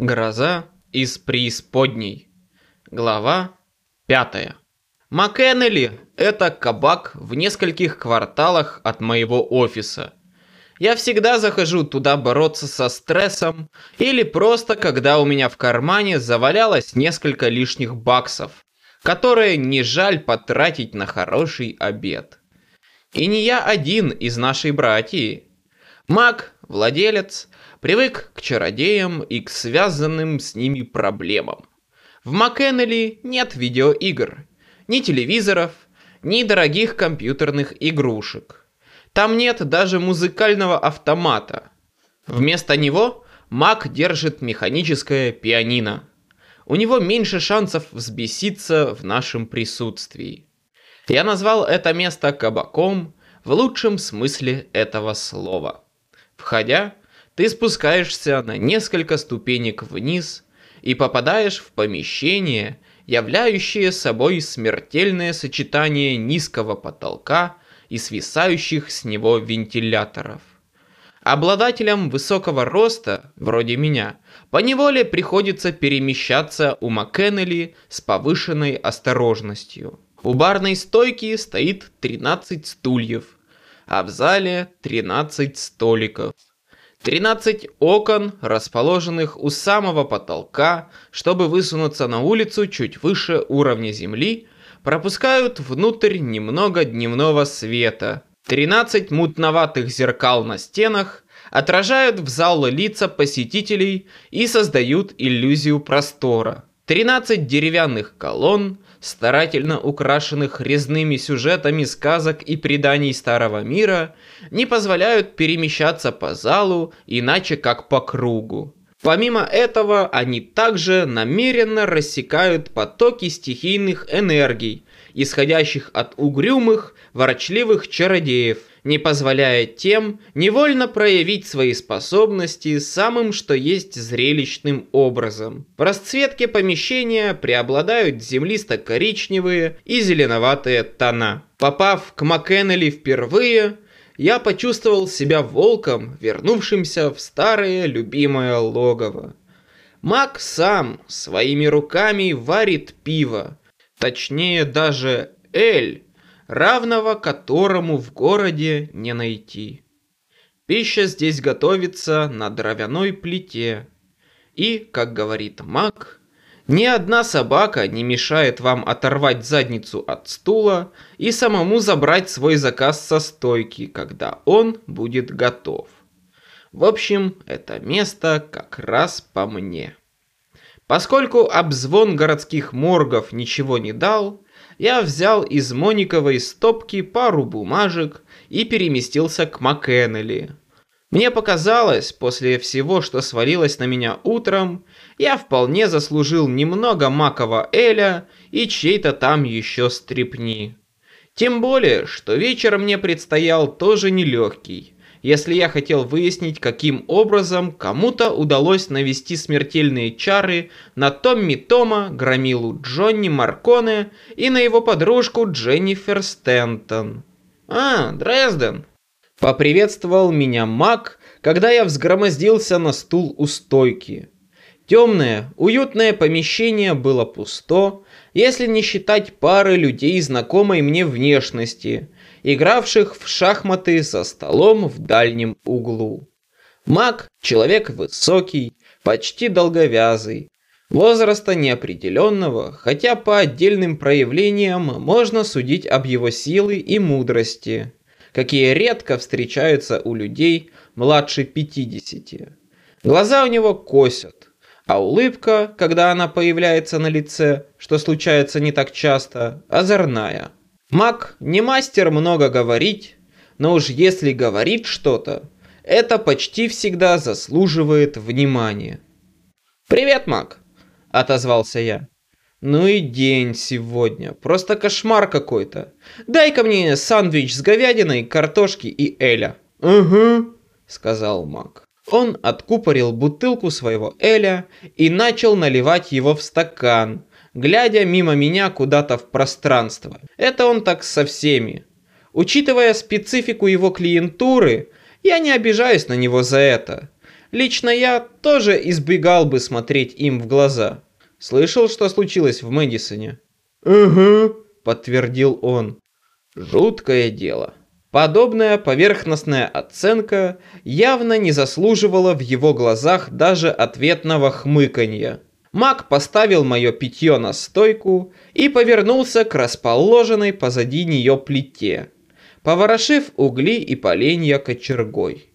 Гроза из преисподней. Глава пятая. МакЭннели – это кабак в нескольких кварталах от моего офиса. Я всегда захожу туда бороться со стрессом или просто когда у меня в кармане завалялось несколько лишних баксов, которые не жаль потратить на хороший обед. И не я один из нашей братьи. Мак, владелец, привык к чародеям и к связанным с ними проблемам. В МакКеннелли нет видеоигр, ни телевизоров, ни дорогих компьютерных игрушек. Там нет даже музыкального автомата. Вместо него Мак держит механическое пианино. У него меньше шансов взбеситься в нашем присутствии. Я назвал это место кабаком в лучшем смысле этого слова. Входя, ты спускаешься на несколько ступенек вниз и попадаешь в помещение, являющее собой смертельное сочетание низкого потолка и свисающих с него вентиляторов. Обладателям высокого роста, вроде меня, поневоле приходится перемещаться у МакКеннелли с повышенной осторожностью. У барной стойки стоит 13 стульев, а в зале 13 столиков. 13 окон, расположенных у самого потолка, чтобы высунуться на улицу чуть выше уровня земли, пропускают внутрь немного дневного света. 13 мутноватых зеркал на стенах отражают в зал лица посетителей и создают иллюзию простора. 13 деревянных колонн, старательно украшенных резными сюжетами сказок и преданий Старого Мира, не позволяют перемещаться по залу иначе как по кругу. Помимо этого, они также намеренно рассекают потоки стихийных энергий, исходящих от угрюмых, ворочливых чародеев, не позволяя тем невольно проявить свои способности самым что есть зрелищным образом. В расцветке помещения преобладают землисто-коричневые и зеленоватые тона. Попав к МакКеннелли впервые, я почувствовал себя волком, вернувшимся в старое любимое логово. Мак сам своими руками варит пиво, точнее даже эль, равного которому в городе не найти. Пища здесь готовится на дровяной плите. И, как говорит маг, ни одна собака не мешает вам оторвать задницу от стула и самому забрать свой заказ со стойки, когда он будет готов. В общем, это место как раз по мне. Поскольку обзвон городских моргов ничего не дал, я взял из мониковой стопки пару бумажек и переместился к МакКеннелли. Мне показалось, после всего, что свалилось на меня утром, я вполне заслужил немного макового эля и чей-то там еще стрипни. Тем более, что вечер мне предстоял тоже нелегкий если я хотел выяснить, каким образом кому-то удалось навести смертельные чары на Томми Тома, громилу Джонни Марконе и на его подружку Дженнифер Стентон. «А, Дрезден!» Поприветствовал меня Мак, когда я взгромоздился на стул у стойки. Темное, уютное помещение было пусто, если не считать пары людей знакомой мне внешности – игравших в шахматы за столом в дальнем углу. Маг – человек высокий, почти долговязый, возраста неопределенного, хотя по отдельным проявлениям можно судить об его силы и мудрости, какие редко встречаются у людей младше 50. Глаза у него косят, а улыбка, когда она появляется на лице, что случается не так часто, озорная – Маг не мастер много говорить, но уж если говорит что-то, это почти всегда заслуживает внимания. «Привет, Маг!» – отозвался я. «Ну и день сегодня, просто кошмар какой-то. Дай-ка мне сандвич с говядиной, картошки и эля». «Угу», – сказал Маг. Он откупорил бутылку своего эля и начал наливать его в стакан, глядя мимо меня куда-то в пространство. Это он так со всеми. Учитывая специфику его клиентуры, я не обижаюсь на него за это. Лично я тоже избегал бы смотреть им в глаза. Слышал, что случилось в Мэдисоне? «Ага», — подтвердил он. Жуткое дело. Подобная поверхностная оценка явно не заслуживала в его глазах даже ответного хмыканья. Маг поставил мое питье на стойку и повернулся к расположенной позади нее плите, поворошив угли и поленья кочергой.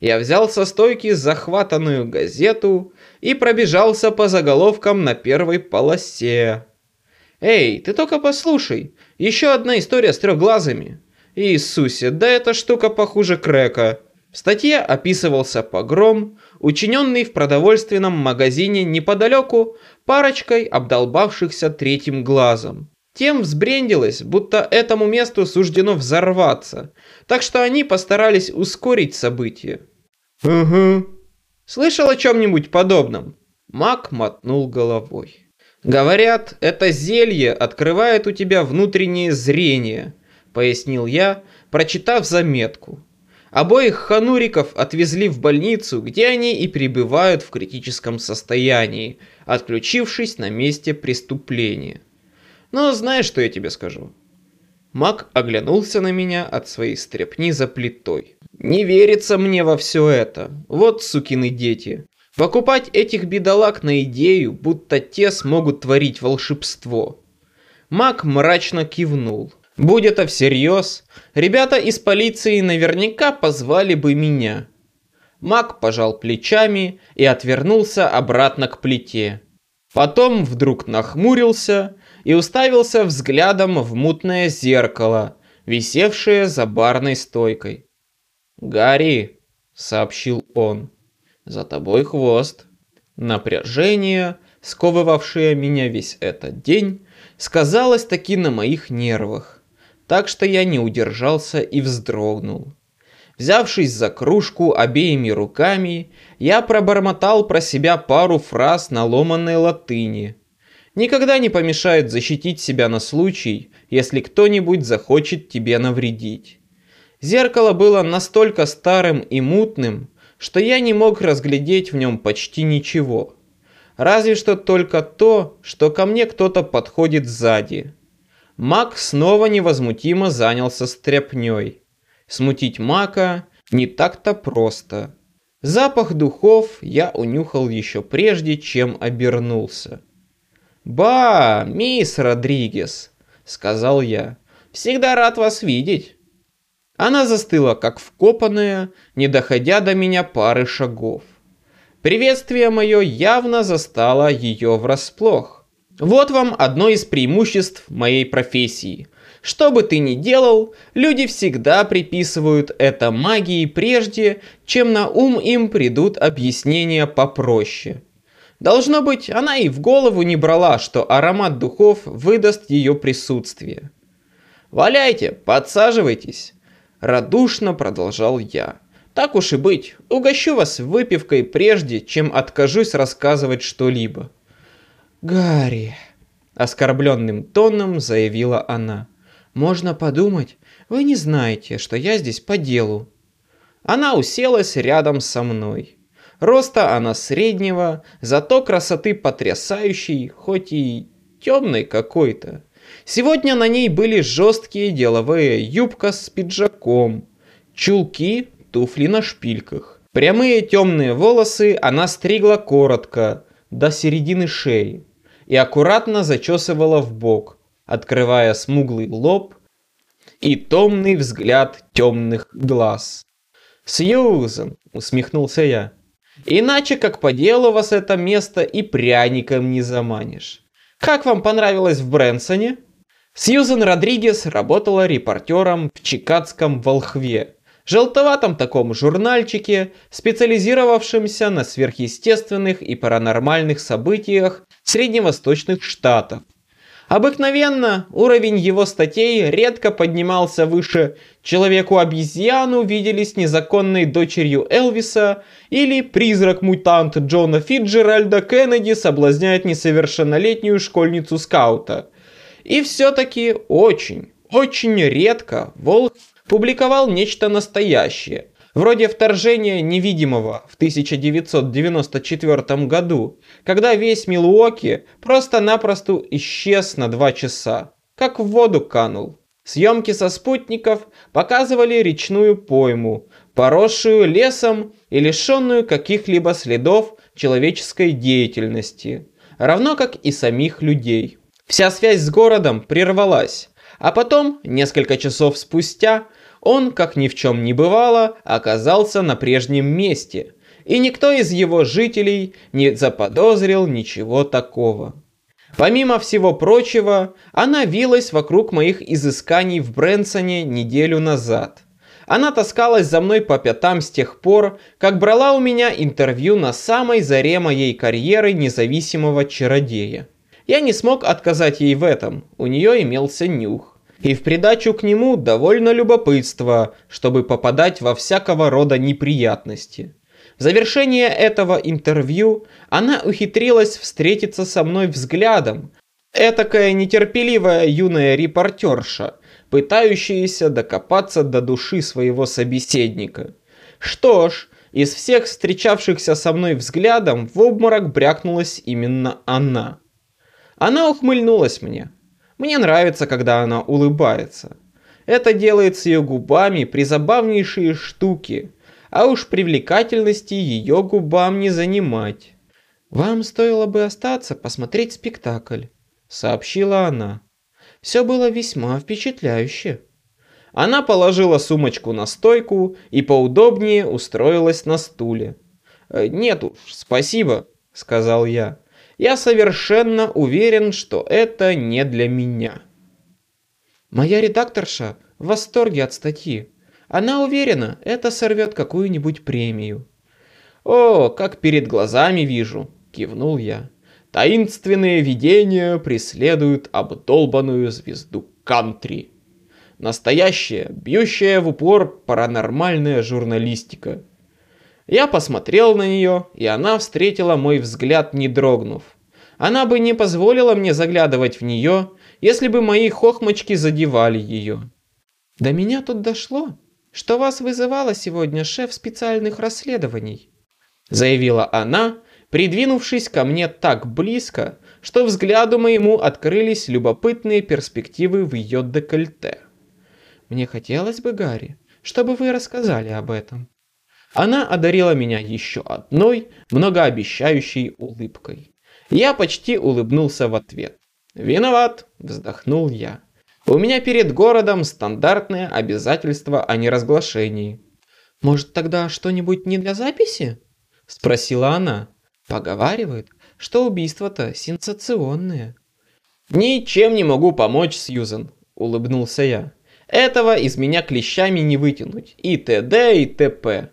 Я взял со стойки захватанную газету и пробежался по заголовкам на первой полосе. «Эй, ты только послушай, еще одна история с трехглазыми!» Иисусе, да эта штука похуже крека. В статье описывался погром, учиненный в продовольственном магазине неподалеку парочкой обдолбавшихся третьим глазом. Тем взбрендилось, будто этому месту суждено взорваться, так что они постарались ускорить события. «Угу». «Слышал о чем-нибудь подобном?» Мак мотнул головой. «Говорят, это зелье открывает у тебя внутреннее зрение», — пояснил я, прочитав заметку. Обоих хануриков отвезли в больницу, где они и пребывают в критическом состоянии, отключившись на месте преступления. Но знаешь, что я тебе скажу? Мак оглянулся на меня от своей стряпни за плитой. Не верится мне во все это. Вот сукины дети. Покупать этих бедолаг на идею, будто те смогут творить волшебство. Мак мрачно кивнул. Будь это всерьез, ребята из полиции наверняка позвали бы меня. Мак пожал плечами и отвернулся обратно к плите. Потом вдруг нахмурился и уставился взглядом в мутное зеркало, висевшее за барной стойкой. «Гарри», — сообщил он, — «за тобой хвост». Напряжение, сковывавшее меня весь этот день, сказалось таки на моих нервах так что я не удержался и вздрогнул. Взявшись за кружку обеими руками, я пробормотал про себя пару фраз на ломаной латыни. Никогда не помешает защитить себя на случай, если кто-нибудь захочет тебе навредить. Зеркало было настолько старым и мутным, что я не мог разглядеть в нем почти ничего. Разве что только то, что ко мне кто-то подходит сзади. Мак снова невозмутимо занялся стряпнёй. Смутить Мака не так-то просто. Запах духов я унюхал еще прежде, чем обернулся. «Ба, мисс Родригес», — сказал я, — «всегда рад вас видеть». Она застыла, как вкопанная, не доходя до меня пары шагов. Приветствие мое явно застало ее врасплох. Вот вам одно из преимуществ моей профессии. Что бы ты ни делал, люди всегда приписывают это магии прежде, чем на ум им придут объяснения попроще. Должно быть, она и в голову не брала, что аромат духов выдаст ее присутствие. «Валяйте, подсаживайтесь», – радушно продолжал я. «Так уж и быть, угощу вас выпивкой прежде, чем откажусь рассказывать что-либо». «Гарри!» – оскорбленным тоном заявила она. «Можно подумать, вы не знаете, что я здесь по делу». Она уселась рядом со мной. Роста она среднего, зато красоты потрясающей, хоть и темной какой-то. Сегодня на ней были жесткие деловые юбка с пиджаком, чулки, туфли на шпильках. Прямые темные волосы она стригла коротко, до середины шеи и аккуратно зачесывала в бок, открывая смуглый лоб и томный взгляд темных глаз. «Сьюзен!» — усмехнулся я. «Иначе как по делу вас это место и пряником не заманишь. Как вам понравилось в Брэнсоне?» Сьюзен Родригес работала репортером в чикагском «Волхве», желтоватом таком журнальчике, специализировавшемся на сверхъестественных и паранормальных событиях средневосточных штатов. Обыкновенно уровень его статей редко поднимался выше «Человеку-обезьяну видели с незаконной дочерью Элвиса» или «Призрак-мутант Джона Фиджеральда Кеннеди соблазняет несовершеннолетнюю школьницу-скаута». И все-таки очень, очень редко Волк публиковал нечто настоящее, Вроде вторжения невидимого в 1994 году, когда весь Милуоки просто-напросто исчез на два часа, как в воду канул. Съемки со спутников показывали речную пойму, поросшую лесом и лишенную каких-либо следов человеческой деятельности, равно как и самих людей. Вся связь с городом прервалась, а потом, несколько часов спустя, он, как ни в чем не бывало, оказался на прежнем месте, и никто из его жителей не заподозрил ничего такого. Помимо всего прочего, она вилась вокруг моих изысканий в Брэнсоне неделю назад. Она таскалась за мной по пятам с тех пор, как брала у меня интервью на самой заре моей карьеры независимого чародея. Я не смог отказать ей в этом, у нее имелся нюх. И в придачу к нему довольно любопытство, чтобы попадать во всякого рода неприятности. В завершение этого интервью она ухитрилась встретиться со мной взглядом. Этакая нетерпеливая юная репортерша, пытающаяся докопаться до души своего собеседника. Что ж, из всех встречавшихся со мной взглядом в обморок брякнулась именно она. Она ухмыльнулась мне. Мне нравится, когда она улыбается. Это делает с ее губами призабавнейшие штуки – а уж привлекательности ее губам не занимать. «Вам стоило бы остаться посмотреть спектакль», — сообщила она. «Все было весьма впечатляюще». Она положила сумочку на стойку и поудобнее устроилась на стуле. «Э, «Нет уж, спасибо», — сказал я. «Я совершенно уверен, что это не для меня». «Моя редакторша в восторге от статьи», она уверена, это сорвет какую-нибудь премию. «О, как перед глазами вижу!» – кивнул я. «Таинственные видения преследуют обдолбанную звезду кантри. Настоящая, бьющая в упор паранормальная журналистика». Я посмотрел на нее, и она встретила мой взгляд, не дрогнув. Она бы не позволила мне заглядывать в нее, если бы мои хохмочки задевали ее. До меня тут дошло, что вас вызывала сегодня шеф специальных расследований», заявила она, придвинувшись ко мне так близко, что взгляду моему открылись любопытные перспективы в ее декольте. «Мне хотелось бы, Гарри, чтобы вы рассказали об этом». Она одарила меня еще одной, многообещающей улыбкой. Я почти улыбнулся в ответ. «Виноват», — вздохнул я. У меня перед городом стандартное обязательство о неразглашении. Может тогда что-нибудь не для записи? Спросила она. Поговаривают, что убийства-то сенсационные. Ничем не могу помочь, Сьюзен, улыбнулся я. Этого из меня клещами не вытянуть. И т.д. и т.п.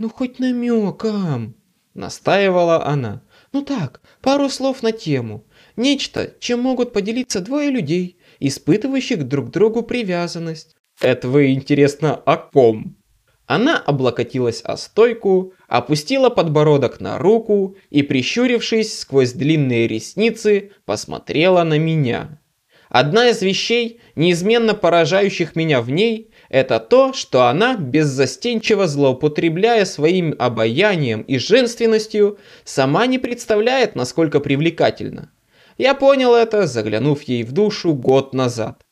Ну хоть намеком, настаивала она. Ну так, пару слов на тему. Нечто, чем могут поделиться двое людей, испытывающих друг другу привязанность. Это вы, интересно, о ком? Она облокотилась о стойку, опустила подбородок на руку и, прищурившись сквозь длинные ресницы, посмотрела на меня. Одна из вещей, неизменно поражающих меня в ней, это то, что она, беззастенчиво злоупотребляя своим обаянием и женственностью, сама не представляет, насколько привлекательна. Я понял это, заглянув ей в душу год назад.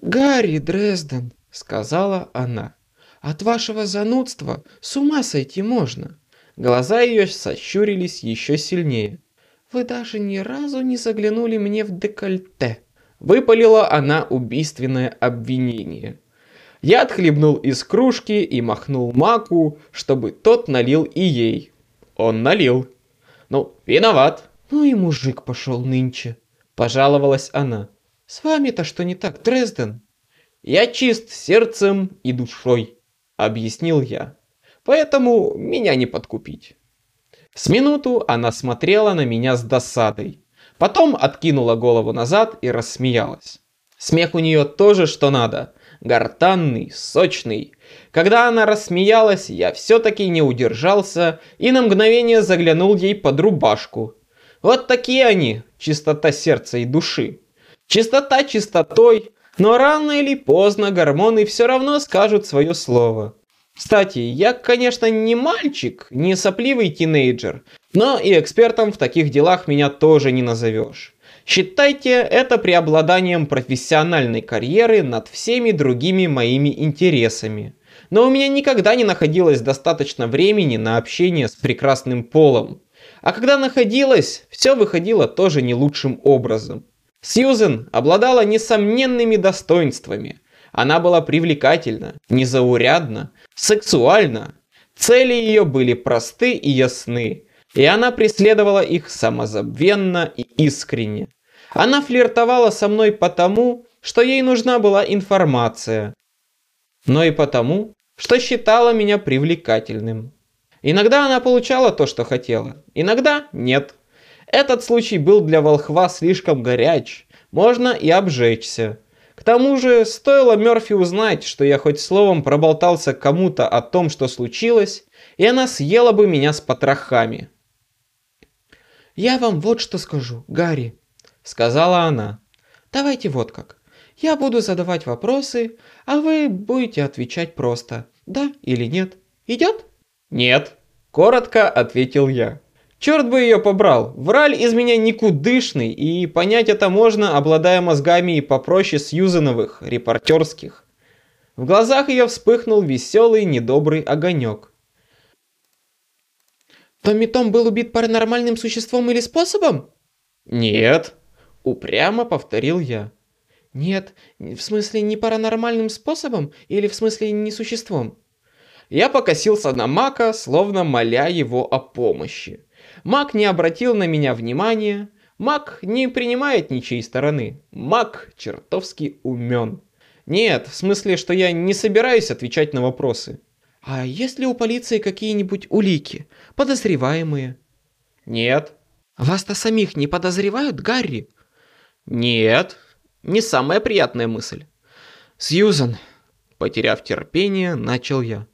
«Гарри Дрезден», — сказала она, — «от вашего занудства с ума сойти можно». Глаза ее сощурились еще сильнее. «Вы даже ни разу не заглянули мне в декольте». Выпалила она убийственное обвинение. Я отхлебнул из кружки и махнул маку, чтобы тот налил и ей. Он налил. Ну, виноват. «Ну и мужик пошел нынче», – пожаловалась она. «С вами-то что не так, Дрезден?» «Я чист сердцем и душой», – объяснил я. «Поэтому меня не подкупить». С минуту она смотрела на меня с досадой. Потом откинула голову назад и рассмеялась. Смех у нее тоже что надо. Гортанный, сочный. Когда она рассмеялась, я все-таки не удержался и на мгновение заглянул ей под рубашку. Вот такие они, чистота сердца и души. Чистота чистотой, но рано или поздно гормоны все равно скажут свое слово. Кстати, я, конечно, не мальчик, не сопливый тинейджер, но и экспертом в таких делах меня тоже не назовешь. Считайте это преобладанием профессиональной карьеры над всеми другими моими интересами. Но у меня никогда не находилось достаточно времени на общение с прекрасным полом. А когда находилось, все выходило тоже не лучшим образом. Сьюзен обладала несомненными достоинствами. Она была привлекательна, незаурядна, сексуальна. Цели ее были просты и ясны, и она преследовала их самозабвенно и искренне. Она флиртовала со мной потому, что ей нужна была информация, но и потому, что считала меня привлекательным. Иногда она получала то, что хотела, иногда нет. Этот случай был для волхва слишком горяч, можно и обжечься. К тому же, стоило Мёрфи узнать, что я хоть словом проболтался кому-то о том, что случилось, и она съела бы меня с потрохами. «Я вам вот что скажу, Гарри», — сказала она. «Давайте вот как. Я буду задавать вопросы, а вы будете отвечать просто, да или нет. Идет?» «Нет», — коротко ответил я. Черт бы ее побрал, враль из меня никудышный, и понять это можно, обладая мозгами и попроще Сьюзановых, репортерских. В глазах ее вспыхнул веселый, недобрый огонек. Томми Том был убит паранормальным существом или способом? Нет, упрямо повторил я. Нет, в смысле не паранормальным способом или в смысле не существом? Я покосился на Мака, словно моля его о помощи. Мак не обратил на меня внимания. Мак не принимает ничьей стороны. Мак чертовски умен. Нет, в смысле, что я не собираюсь отвечать на вопросы. А есть ли у полиции какие-нибудь улики, подозреваемые? Нет. Вас-то самих не подозревают, Гарри? Нет. Не самая приятная мысль. Сьюзан, потеряв терпение, начал я.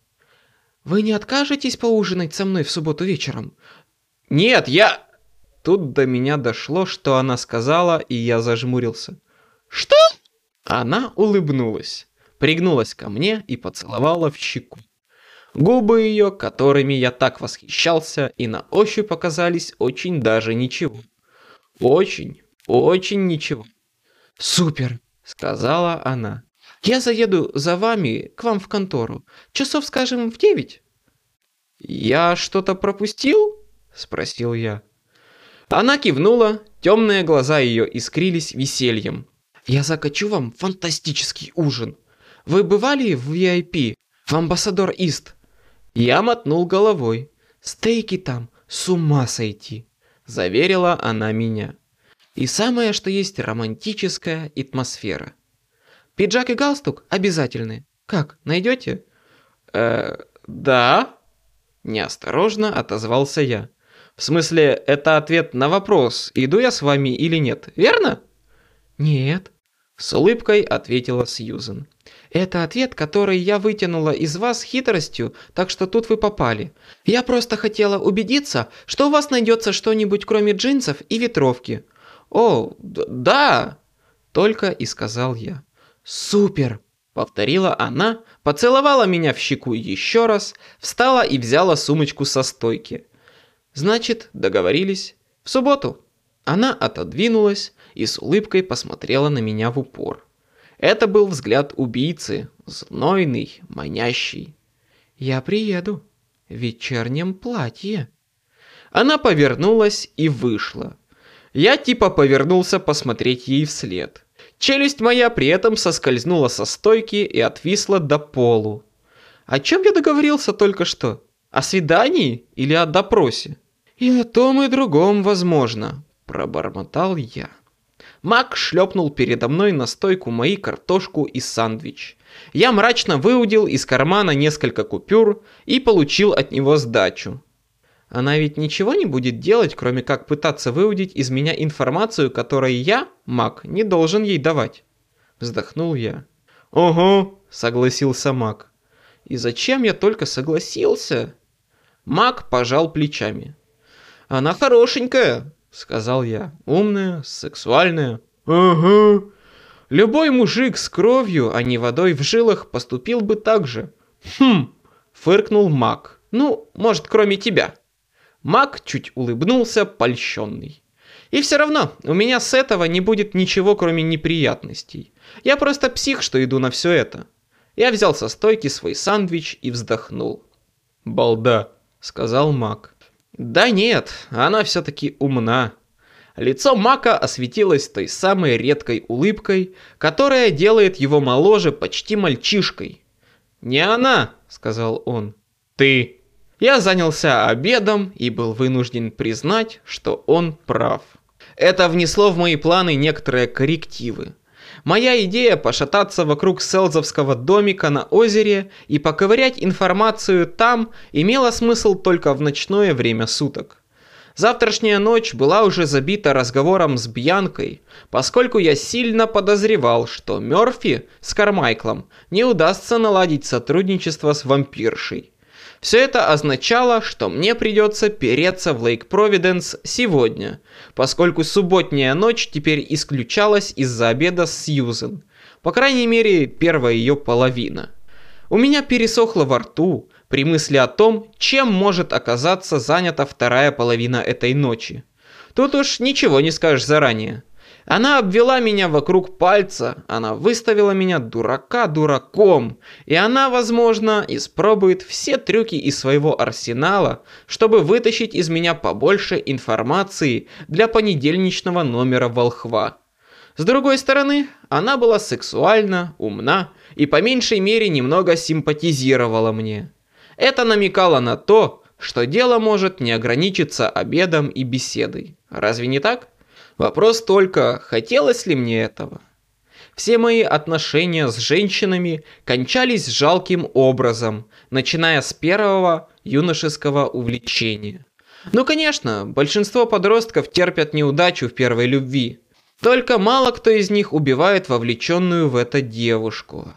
Вы не откажетесь поужинать со мной в субботу вечером? Нет, я... Тут до меня дошло, что она сказала, и я зажмурился. Что? Она улыбнулась, пригнулась ко мне и поцеловала в щеку. Губы ее, которыми я так восхищался, и на ощупь показались очень даже ничего. Очень, очень ничего. «Супер!» — сказала она. «Я заеду за вами к вам в контору. Часов, скажем, в девять?» «Я что-то пропустил?» — спросил я. Она кивнула, темные глаза ее искрились весельем. «Я закачу вам фантастический ужин. Вы бывали в VIP, в Амбассадор Ист?» Я мотнул головой. «Стейки там, с ума сойти!» Заверила она меня. И самое, что есть романтическая атмосфера. Пиджак и галстук обязательны. Как, найдете? Э, да. Неосторожно отозвался я. В смысле, это ответ на вопрос, иду я с вами или нет, верно? Нет. С улыбкой ответила Сьюзен. Это ответ, который я вытянула из вас хитростью, так что тут вы попали. Я просто хотела убедиться, что у вас найдется что-нибудь кроме джинсов и ветровки. О, да, только и сказал я. Супер, повторила она, поцеловала меня в щеку еще раз, встала и взяла сумочку со стойки. Значит, договорились. В субботу. Она отодвинулась и с улыбкой посмотрела на меня в упор. Это был взгляд убийцы, знойный, манящий. «Я приеду. В вечернем платье». Она повернулась и вышла. Я типа повернулся посмотреть ей вслед. Челюсть моя при этом соскользнула со стойки и отвисла до полу. О чем я договорился только что? О свидании или о допросе? И о том и другом возможно, пробормотал я. Мак шлепнул передо мной на стойку мои картошку и сандвич. Я мрачно выудил из кармана несколько купюр и получил от него сдачу. Она ведь ничего не будет делать, кроме как пытаться выудить из меня информацию, которую я, Мак, не должен ей давать. Вздохнул я. «Ого», — согласился Мак. И зачем я только согласился? Мак пожал плечами. Она хорошенькая, сказал я. Умная, сексуальная. Ага. Любой мужик с кровью, а не водой в жилах, поступил бы так же. Хм, Фыркнул Мак. Ну, может, кроме тебя. Мак чуть улыбнулся, польщенный. И все равно, у меня с этого не будет ничего, кроме неприятностей. Я просто псих, что иду на все это. Я взял со стойки свой сандвич и вздохнул. «Балда», — сказал Мак. «Да нет, она все-таки умна». Лицо Мака осветилось той самой редкой улыбкой, которая делает его моложе почти мальчишкой. «Не она», — сказал он, — «ты». Я занялся обедом и был вынужден признать, что он прав. Это внесло в мои планы некоторые коррективы. Моя идея пошататься вокруг селзовского домика на озере и поковырять информацию там имела смысл только в ночное время суток. Завтрашняя ночь была уже забита разговором с Бьянкой, поскольку я сильно подозревал, что Мёрфи с Кармайклом не удастся наладить сотрудничество с вампиршей. Все это означало, что мне придется переться в Лейк-Провиденс сегодня, поскольку субботняя ночь теперь исключалась из-за обеда с Сьюзен. По крайней мере, первая ее половина. У меня пересохло во рту при мысли о том, чем может оказаться занята вторая половина этой ночи. Тут уж ничего не скажешь заранее. Она обвела меня вокруг пальца, она выставила меня дурака дураком, и она, возможно, испробует все трюки из своего арсенала, чтобы вытащить из меня побольше информации для понедельничного номера «Волхва». С другой стороны, она была сексуальна, умна и по меньшей мере немного симпатизировала мне. Это намекало на то, что дело может не ограничиться обедом и беседой. Разве не так? Вопрос только, хотелось ли мне этого? Все мои отношения с женщинами кончались жалким образом, начиная с первого юношеского увлечения. Ну конечно, большинство подростков терпят неудачу в первой любви. Только мало кто из них убивает вовлеченную в это девушку.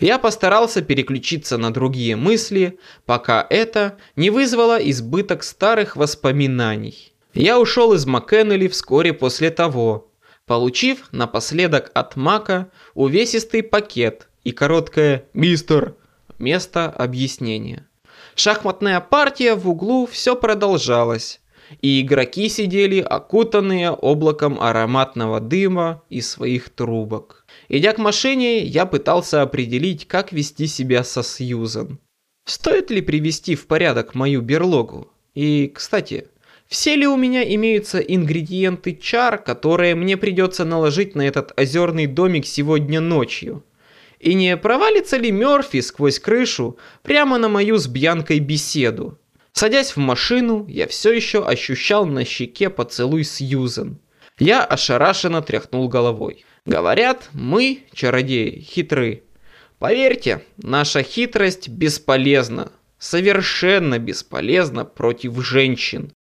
Я постарался переключиться на другие мысли, пока это не вызвало избыток старых воспоминаний. Я ушел из МакКеннелли вскоре после того, получив напоследок от Мака увесистый пакет и короткое «Мистер» вместо объяснения. Шахматная партия в углу все продолжалась, и игроки сидели окутанные облаком ароматного дыма из своих трубок. Идя к машине, я пытался определить, как вести себя со Сьюзан. Стоит ли привести в порядок мою берлогу? И, кстати, все ли у меня имеются ингредиенты чар, которые мне придется наложить на этот озерный домик сегодня ночью? И не провалится ли Мёрфи сквозь крышу прямо на мою с Бьянкой беседу? Садясь в машину, я все еще ощущал на щеке поцелуй Сьюзен. Я ошарашенно тряхнул головой. Говорят, мы, чародеи, хитры. Поверьте, наша хитрость бесполезна. Совершенно бесполезна против женщин.